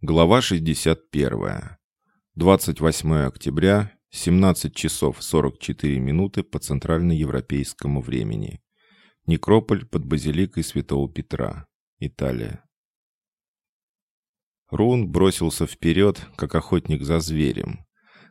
Глава 61. 28 октября, 17 часов 44 минуты по центральноевропейскому времени. Некрополь под базиликой Святого Петра, Италия. Рун бросился вперед, как охотник за зверем.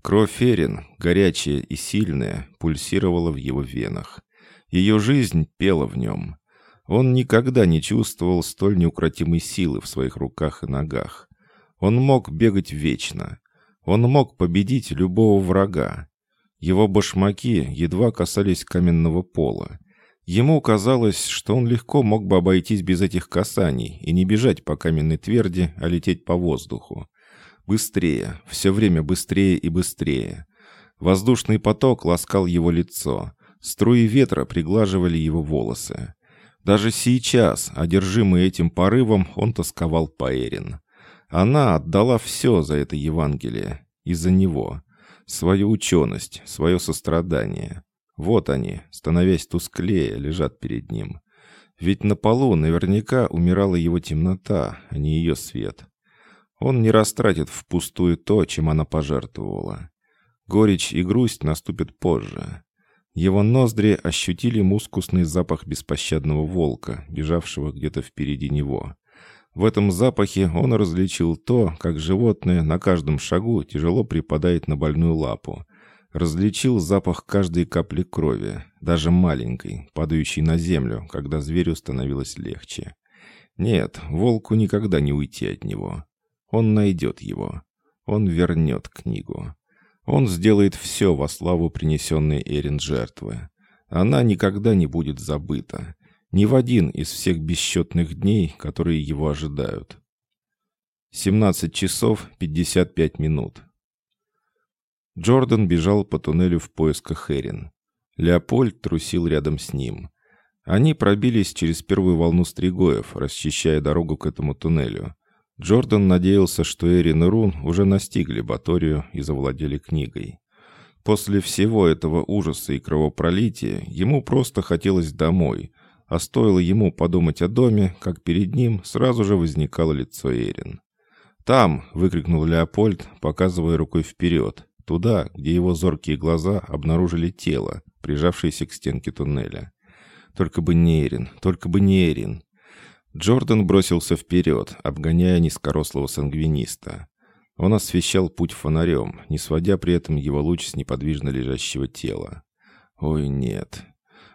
Кровь Ферин, горячая и сильная, пульсировала в его венах. Ее жизнь пела в нем. Он никогда не чувствовал столь неукротимой силы в своих руках и ногах. Он мог бегать вечно. Он мог победить любого врага. Его башмаки едва касались каменного пола. Ему казалось, что он легко мог бы обойтись без этих касаний и не бежать по каменной тверди, а лететь по воздуху. Быстрее, все время быстрее и быстрее. Воздушный поток ласкал его лицо. Струи ветра приглаживали его волосы. Даже сейчас, одержимый этим порывом, он тосковал по Эрин. Она отдала все за это Евангелие, из-за него. Свою ученость, свое сострадание. Вот они, становясь тусклее, лежат перед ним. Ведь на полу наверняка умирала его темнота, а не ее свет. Он не растратит впустую то, чем она пожертвовала. Горечь и грусть наступят позже. Его ноздри ощутили мускусный запах беспощадного волка, бежавшего где-то впереди него. В этом запахе он различил то, как животное на каждом шагу тяжело припадает на больную лапу. Различил запах каждой капли крови, даже маленькой, падающей на землю, когда зверю становилось легче. Нет, волку никогда не уйти от него. Он найдет его. Он вернет книгу. Он сделает все во славу принесенной Эрин жертвы. Она никогда не будет забыта ни в один из всех бесчетных дней, которые его ожидают. 17 часов 55 минут. Джордан бежал по туннелю в поисках Эрин. Леопольд трусил рядом с ним. Они пробились через первую волну стригоев, расчищая дорогу к этому туннелю. Джордан надеялся, что Эрин и Рун уже настигли Баторию и завладели книгой. После всего этого ужаса и кровопролития ему просто хотелось домой, а стоило ему подумать о доме, как перед ним сразу же возникало лицо Эрин. «Там!» — выкрикнул Леопольд, показывая рукой вперед, туда, где его зоркие глаза обнаружили тело, прижавшееся к стенке туннеля. «Только бы не Эрин! Только бы не Эрин!» Джордан бросился вперед, обгоняя низкорослого сангвиниста. Он освещал путь фонарем, не сводя при этом его луч с неподвижно лежащего тела. «Ой, нет,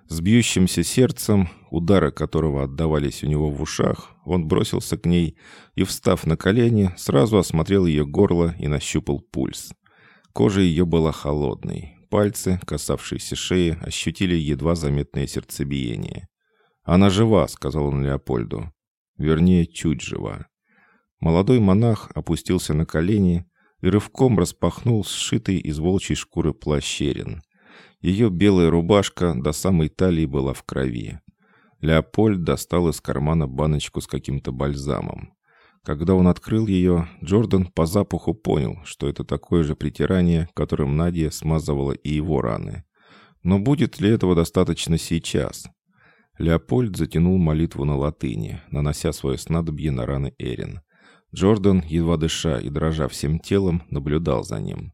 с бьющимся сердцем, удары которого отдавались у него в ушах, он бросился к ней и, встав на колени, сразу осмотрел ее горло и нащупал пульс. Кожа ее была холодной. Пальцы, касавшиеся шеи, ощутили едва заметное сердцебиение. «Она жива», — сказал он Леопольду. Вернее, чуть жива. Молодой монах опустился на колени и рывком распахнул сшитый из волчьей шкуры плащерин. Ее белая рубашка до самой талии была в крови. Леопольд достал из кармана баночку с каким-то бальзамом. Когда он открыл ее, Джордан по запаху понял, что это такое же притирание, которым Надя смазывала и его раны. Но будет ли этого достаточно сейчас? Леопольд затянул молитву на латыни, нанося свое снадобье на раны Эрин. Джордан, едва дыша и дрожа всем телом, наблюдал за ним.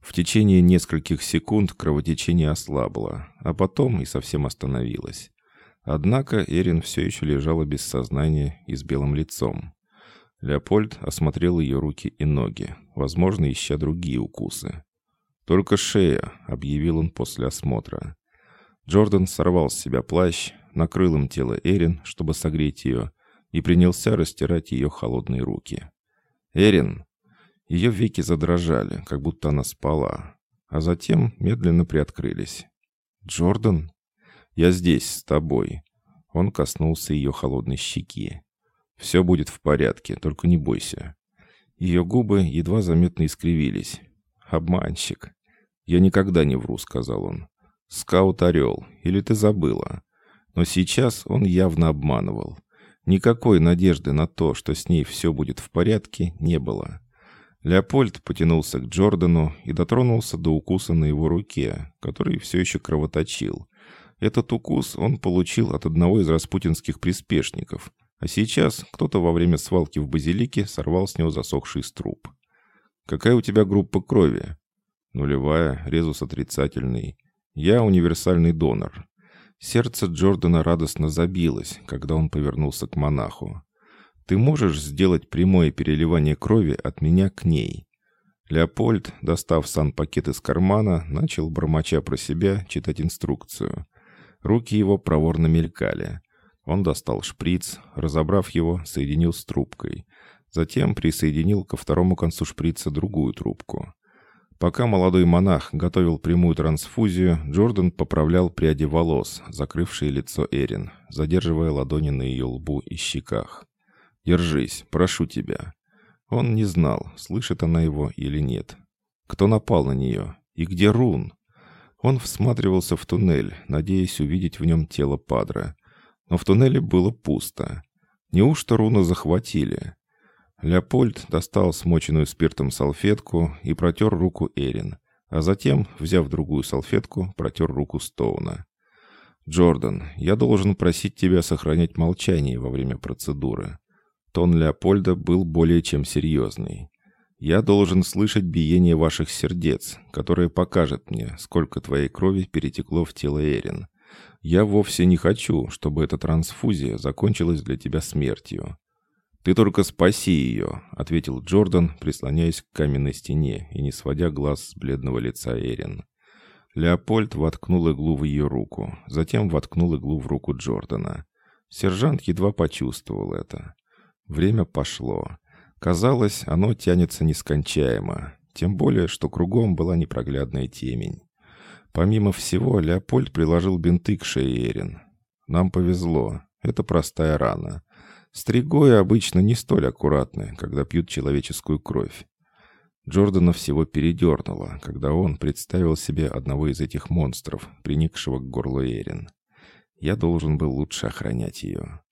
В течение нескольких секунд кровотечение ослабло, а потом и совсем остановилось. Однако Эрин все еще лежала без сознания и с белым лицом. Леопольд осмотрел ее руки и ноги, возможно, ища другие укусы. «Только шея», — объявил он после осмотра. Джордан сорвал с себя плащ, накрыл им тело Эрин, чтобы согреть ее, и принялся растирать ее холодные руки. «Эрин!» Ее веки задрожали, как будто она спала, а затем медленно приоткрылись. «Джордан? Я здесь, с тобой». Он коснулся ее холодной щеки. «Все будет в порядке, только не бойся». Ее губы едва заметно искривились. «Обманщик». «Я никогда не вру», — сказал он. «Скаут-орел, или ты забыла?» Но сейчас он явно обманывал. Никакой надежды на то, что с ней все будет в порядке, не было. Леопольд потянулся к Джордану и дотронулся до укуса на его руке, который все еще кровоточил. Этот укус он получил от одного из распутинских приспешников, А сейчас кто-то во время свалки в базилике сорвал с него засохший струп. «Какая у тебя группа крови?» «Нулевая, резус отрицательный. Я универсальный донор». Сердце Джордана радостно забилось, когда он повернулся к монаху. «Ты можешь сделать прямое переливание крови от меня к ней?» Леопольд, достав сан-пакет из кармана, начал, бормоча про себя, читать инструкцию. Руки его проворно мелькали. Он достал шприц, разобрав его, соединил с трубкой. Затем присоединил ко второму концу шприца другую трубку. Пока молодой монах готовил прямую трансфузию, Джордан поправлял пряди волос, закрывшие лицо Эрин, задерживая ладони на ее лбу и щеках. «Держись, прошу тебя». Он не знал, слышит она его или нет. Кто напал на нее? И где Рун? Он всматривался в туннель, надеясь увидеть в нем тело Падра. Но в туннеле было пусто. Неужто Руна захватили? Леопольд достал смоченную спиртом салфетку и протер руку Эрин, а затем, взяв другую салфетку, протер руку Стоуна. «Джордан, я должен просить тебя сохранять молчание во время процедуры». Тон Леопольда был более чем серьезный. «Я должен слышать биение ваших сердец, которое покажет мне, сколько твоей крови перетекло в тело Эрин. Я вовсе не хочу, чтобы эта трансфузия закончилась для тебя смертью. «Ты только спаси ее», — ответил Джордан, прислоняясь к каменной стене и не сводя глаз с бледного лица Эрин. Леопольд воткнул иглу в ее руку, затем воткнул иглу в руку Джордана. Сержант едва почувствовал это. Время пошло. Казалось, оно тянется нескончаемо, тем более, что кругом была непроглядная темень. Помимо всего, Леопольд приложил бинты к шее Эрин. «Нам повезло. Это простая рана. Стригои обычно не столь аккуратны, когда пьют человеческую кровь. Джордана всего передернуло, когда он представил себе одного из этих монстров, приникшего к горлу Эрин. Я должен был лучше охранять ее.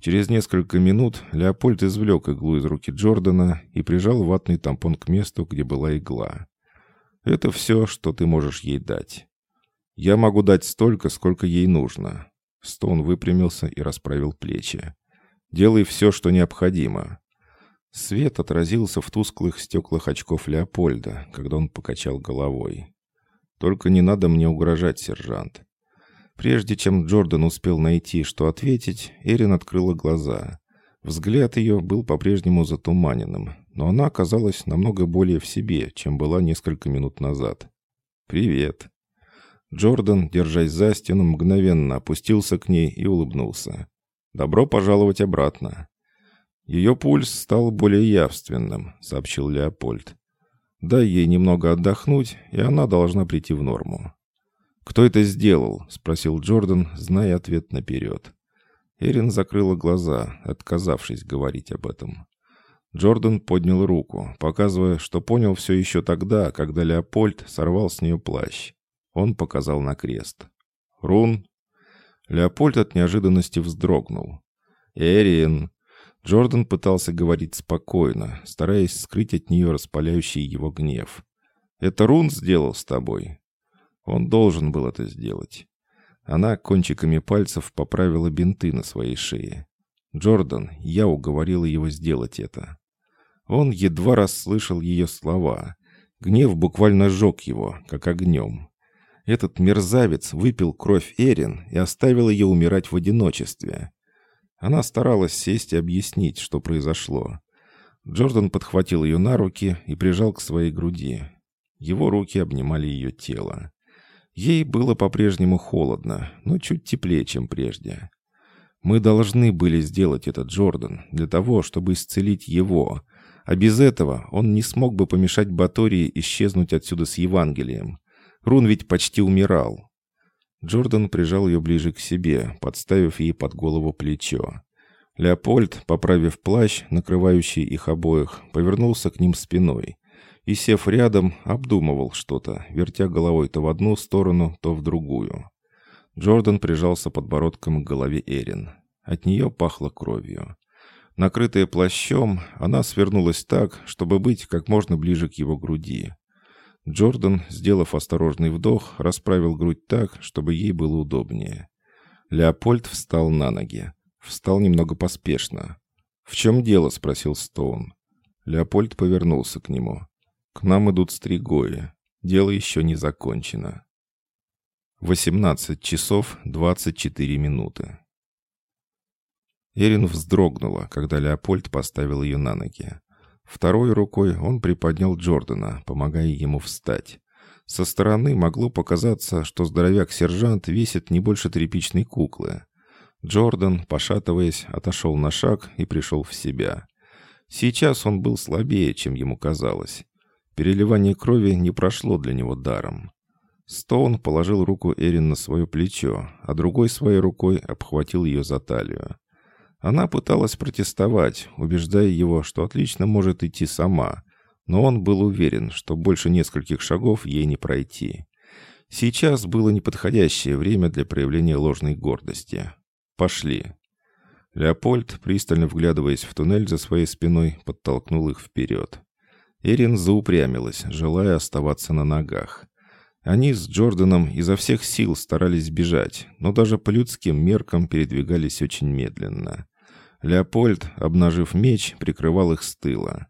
Через несколько минут Леопольд извлек иглу из руки Джордана и прижал ватный тампон к месту, где была игла. «Это все, что ты можешь ей дать. Я могу дать столько, сколько ей нужно». Стоун выпрямился и расправил плечи. Делай все, что необходимо». Свет отразился в тусклых стеклах очков Леопольда, когда он покачал головой. «Только не надо мне угрожать, сержант». Прежде чем Джордан успел найти, что ответить, Эрин открыла глаза. Взгляд ее был по-прежнему затуманенным, но она оказалась намного более в себе, чем была несколько минут назад. «Привет». Джордан, держась за стену, мгновенно опустился к ней и улыбнулся. «Добро пожаловать обратно». «Ее пульс стал более явственным», — сообщил Леопольд. «Дай ей немного отдохнуть, и она должна прийти в норму». «Кто это сделал?» — спросил Джордан, зная ответ наперед. Эрин закрыла глаза, отказавшись говорить об этом. Джордан поднял руку, показывая, что понял все еще тогда, когда Леопольд сорвал с нее плащ. Он показал на крест. «Рун?» Леопольд от неожиданности вздрогнул. «Эрин!» Джордан пытался говорить спокойно, стараясь скрыть от нее распаляющий его гнев. «Это Рун сделал с тобой?» Он должен был это сделать. Она кончиками пальцев поправила бинты на своей шее. «Джордан, я уговорила его сделать это». Он едва расслышал ее слова. Гнев буквально сжег его, как огнем. Этот мерзавец выпил кровь Эрин и оставил ее умирать в одиночестве. Она старалась сесть и объяснить, что произошло. Джордан подхватил ее на руки и прижал к своей груди. Его руки обнимали ее тело. Ей было по-прежнему холодно, но чуть теплее, чем прежде. Мы должны были сделать это, Джордан, для того, чтобы исцелить его. А без этого он не смог бы помешать Батории исчезнуть отсюда с Евангелием. Рун ведь почти умирал. Джордан прижал ее ближе к себе, подставив ей под голову плечо. Леопольд, поправив плащ, накрывающий их обоих, повернулся к ним спиной и, сев рядом, обдумывал что-то, вертя головой то в одну сторону, то в другую. Джордан прижался подбородком к голове Эрин. От нее пахло кровью. Накрытая плащом, она свернулась так, чтобы быть как можно ближе к его груди. Джордан, сделав осторожный вдох, расправил грудь так, чтобы ей было удобнее. Леопольд встал на ноги. Встал немного поспешно. «В чем дело?» — спросил Стоун. Леопольд повернулся к нему. «К нам идут стригои. Дело еще не закончено». 18 часов 24 минуты. Эрин вздрогнула, когда Леопольд поставил ее на ноги. Второй рукой он приподнял Джордана, помогая ему встать. Со стороны могло показаться, что здоровяк-сержант весит не больше тряпичной куклы. Джордан, пошатываясь, отошел на шаг и пришел в себя. Сейчас он был слабее, чем ему казалось. Переливание крови не прошло для него даром. Стоун положил руку Эрин на свое плечо, а другой своей рукой обхватил ее за талию. Она пыталась протестовать, убеждая его, что отлично может идти сама, но он был уверен, что больше нескольких шагов ей не пройти. Сейчас было неподходящее время для проявления ложной гордости. «Пошли». Леопольд, пристально вглядываясь в туннель за своей спиной, подтолкнул их вперед. Эрин заупрямилась, желая оставаться на ногах. Они с Джорданом изо всех сил старались бежать, но даже по людским меркам передвигались очень медленно. Леопольд, обнажив меч, прикрывал их с тыла.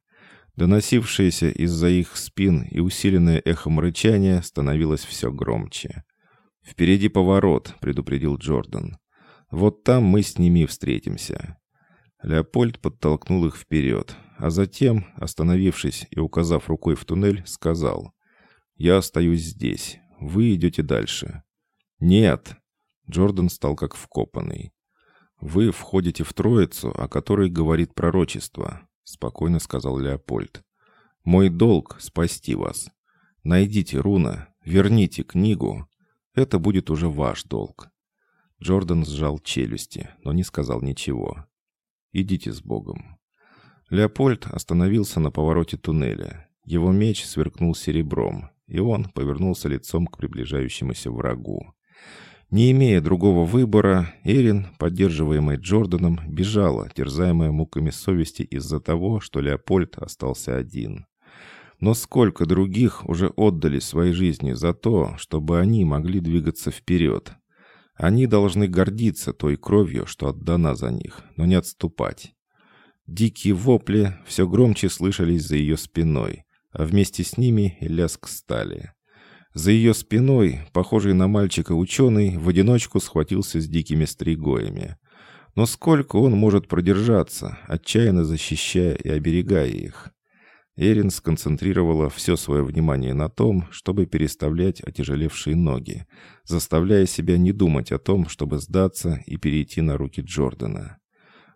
Доносившееся из-за их спин и усиленное эхом рычание становилось все громче. «Впереди поворот», — предупредил Джордан. «Вот там мы с ними встретимся». Леопольд подтолкнул их вперед, а затем, остановившись и указав рукой в туннель, сказал «Я остаюсь здесь. Вы идете дальше». «Нет!» Джордан стал как вкопанный. «Вы входите в троицу, о которой говорит пророчество спокойно сказал Леопольд. Мой долг — спасти вас. Найдите руна, верните книгу. Это будет уже ваш долг. Джордан сжал челюсти, но не сказал ничего. «Идите с Богом». Леопольд остановился на повороте туннеля. Его меч сверкнул серебром, и он повернулся лицом к приближающемуся врагу. Не имея другого выбора, Эрин, поддерживаемая Джорданом, бежала, терзаемая муками совести из-за того, что Леопольд остался один. Но сколько других уже отдали свои жизни за то, чтобы они могли двигаться вперед. Они должны гордиться той кровью, что отдана за них, но не отступать. Дикие вопли все громче слышались за ее спиной, а вместе с ними лязг стали. За ее спиной, похожий на мальчика ученый, в одиночку схватился с дикими стригоями. Но сколько он может продержаться, отчаянно защищая и оберегая их? Эрин сконцентрировала все свое внимание на том, чтобы переставлять отяжелевшие ноги, заставляя себя не думать о том, чтобы сдаться и перейти на руки Джордана.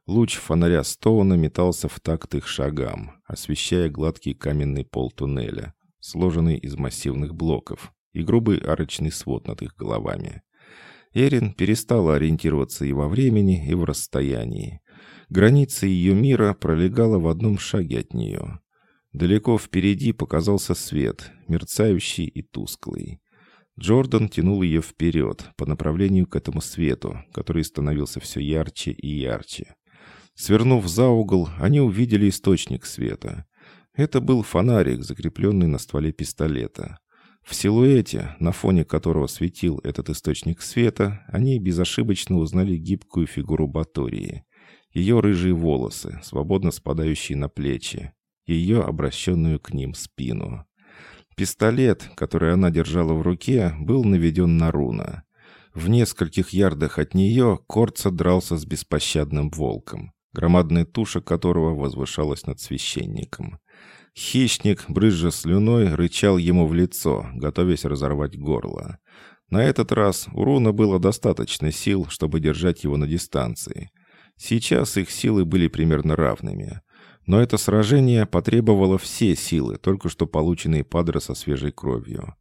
Луч фонаря Стоуна метался в такт их шагам, освещая гладкий каменный пол туннеля сложенный из массивных блоков, и грубый арочный свод над их головами. Эрин перестала ориентироваться и во времени, и в расстоянии. Граница ее мира пролегала в одном шаге от нее. Далеко впереди показался свет, мерцающий и тусклый. Джордан тянул ее вперед, по направлению к этому свету, который становился все ярче и ярче. Свернув за угол, они увидели источник света. Это был фонарик, закрепленный на стволе пистолета. В силуэте, на фоне которого светил этот источник света, они безошибочно узнали гибкую фигуру Батории. Ее рыжие волосы, свободно спадающие на плечи, ее обращенную к ним спину. Пистолет, который она держала в руке, был наведен на руна. В нескольких ярдах от нее Корца дрался с беспощадным волком, громадная туша которого возвышалась над священником. Хищник, брызжа слюной, рычал ему в лицо, готовясь разорвать горло. На этот раз у Руна было достаточно сил, чтобы держать его на дистанции. Сейчас их силы были примерно равными. Но это сражение потребовало все силы, только что полученные Падре со свежей кровью.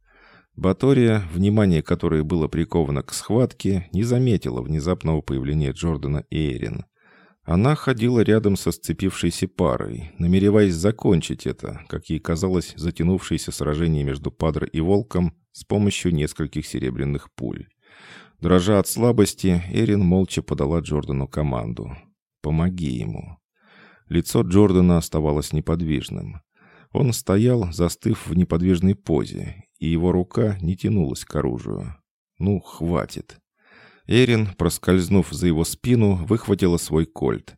Батория, внимание которой было приковано к схватке, не заметила внезапного появления Джордана и Эрин. Она ходила рядом со сцепившейся парой, намереваясь закончить это, как ей казалось, затянувшееся сражение между Падро и Волком с помощью нескольких серебряных пуль. Дрожа от слабости, Эрин молча подала Джордану команду. «Помоги ему». Лицо Джордана оставалось неподвижным. Он стоял, застыв в неподвижной позе, и его рука не тянулась к оружию. «Ну, хватит». Эрин, проскользнув за его спину, выхватила свой кольт.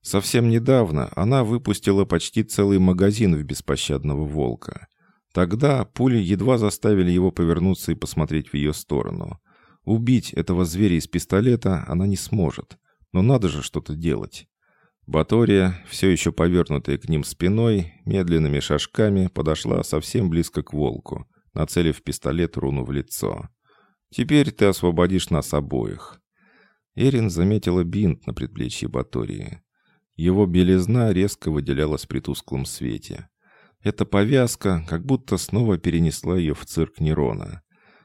Совсем недавно она выпустила почти целый магазин в беспощадного волка. Тогда пули едва заставили его повернуться и посмотреть в ее сторону. Убить этого зверя из пистолета она не сможет. Но надо же что-то делать. Батория, все еще повернутая к ним спиной, медленными шажками подошла совсем близко к волку, нацелив пистолет руну в лицо. «Теперь ты освободишь нас обоих». Эрин заметила бинт на предплечье Батории. Его белизна резко выделялась при тусклом свете. Эта повязка как будто снова перенесла ее в цирк Нерона.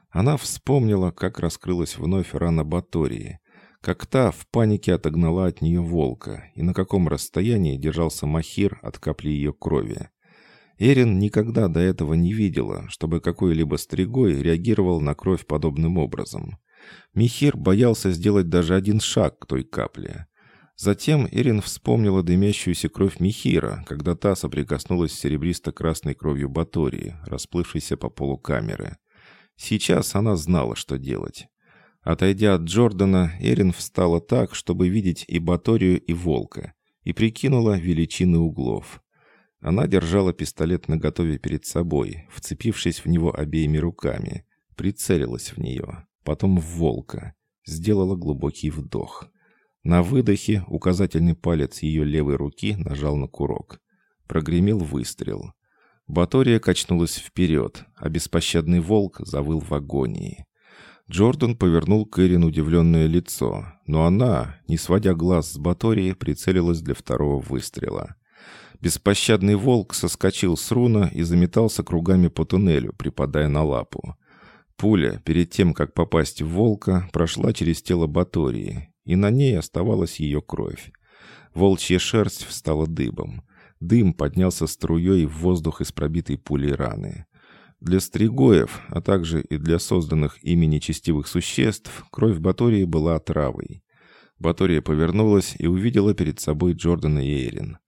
Она вспомнила, как раскрылась вновь рана Батории, как та в панике отогнала от нее волка и на каком расстоянии держался Махир от капли ее крови. Эрин никогда до этого не видела, чтобы какой-либо стригой реагировал на кровь подобным образом. Михир боялся сделать даже один шаг к той капле. Затем Эрин вспомнила дымящуюся кровь Михира, когда та соприкоснулась с серебристо-красной кровью Батории, расплывшейся по полу камеры. Сейчас она знала, что делать. Отойдя от Джордана, Эрин встала так, чтобы видеть и Баторию, и Волка, и прикинула величины углов. Она держала пистолет наготове перед собой, вцепившись в него обеими руками, прицелилась в нее, потом в Волка, сделала глубокий вдох — на выдохе указательный палец ее левой руки нажал на курок. Прогремел выстрел. Батория качнулась вперед, а беспощадный волк завыл в агонии. Джордан повернул к Эрин удивленное лицо, но она, не сводя глаз с Батории, прицелилась для второго выстрела. Беспощадный волк соскочил с руна и заметался кругами по туннелю, припадая на лапу. Пуля, перед тем, как попасть в волка, прошла через тело Батории, и на ней оставалась ее кровь. Волчья шерсть встала дыбом. Дым поднялся струей в воздух из пробитой пулей раны. Для стригоев, а также и для созданных ими нечестивых существ, кровь Батории была отравой. Батория повернулась и увидела перед собой Джордана и Эрин.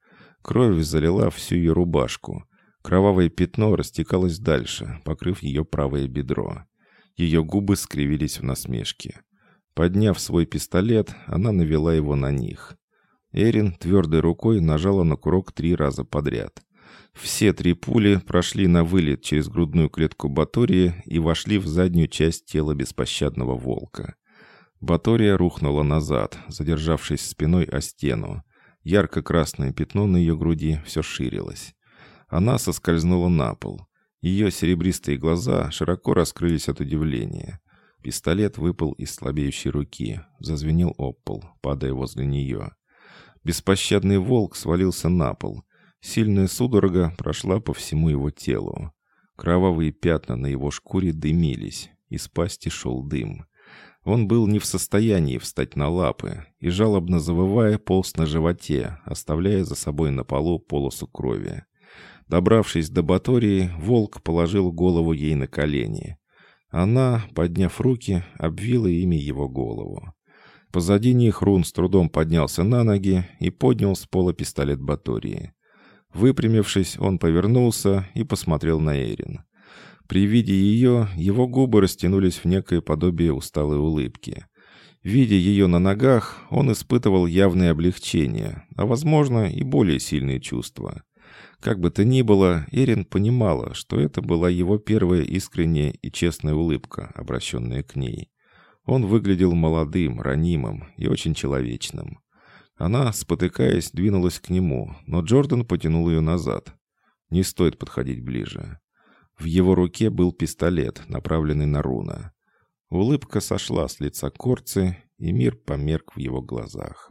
Кровь залила всю ее рубашку. Кровавое пятно растекалось дальше, покрыв ее правое бедро. Ее губы скривились в насмешке. Подняв свой пистолет, она навела его на них. Эрин твердой рукой нажала на курок три раза подряд. Все три пули прошли на вылет через грудную клетку Батории и вошли в заднюю часть тела беспощадного волка. Батория рухнула назад, задержавшись спиной о стену. Ярко-красное пятно на ее груди все ширилось. Она соскользнула на пол. Ее серебристые глаза широко раскрылись от удивления. Пистолет выпал из слабеющей руки, зазвенел об пол, падая возле нее. Беспощадный волк свалился на пол. Сильная судорога прошла по всему его телу. Кровавые пятна на его шкуре дымились, из пасти шел дым. Он был не в состоянии встать на лапы и, жалобно завывая, полз на животе, оставляя за собой на полу полосу крови. Добравшись до Батории, волк положил голову ей на колени. Она, подняв руки, обвила ими его голову. Позади них Рун с трудом поднялся на ноги и поднял с пола пистолет Батории. Выпрямившись, он повернулся и посмотрел на Эрин. При виде ее, его губы растянулись в некое подобие усталой улыбки. Видя ее на ногах, он испытывал явное облегчение, а, возможно, и более сильные чувства. Как бы то ни было, Эрин понимала, что это была его первая искренняя и честная улыбка, обращенная к ней. Он выглядел молодым, ранимым и очень человечным. Она, спотыкаясь, двинулась к нему, но Джордан потянул ее назад. Не стоит подходить ближе. В его руке был пистолет, направленный на Руна. Улыбка сошла с лица Корцы, и мир померк в его глазах.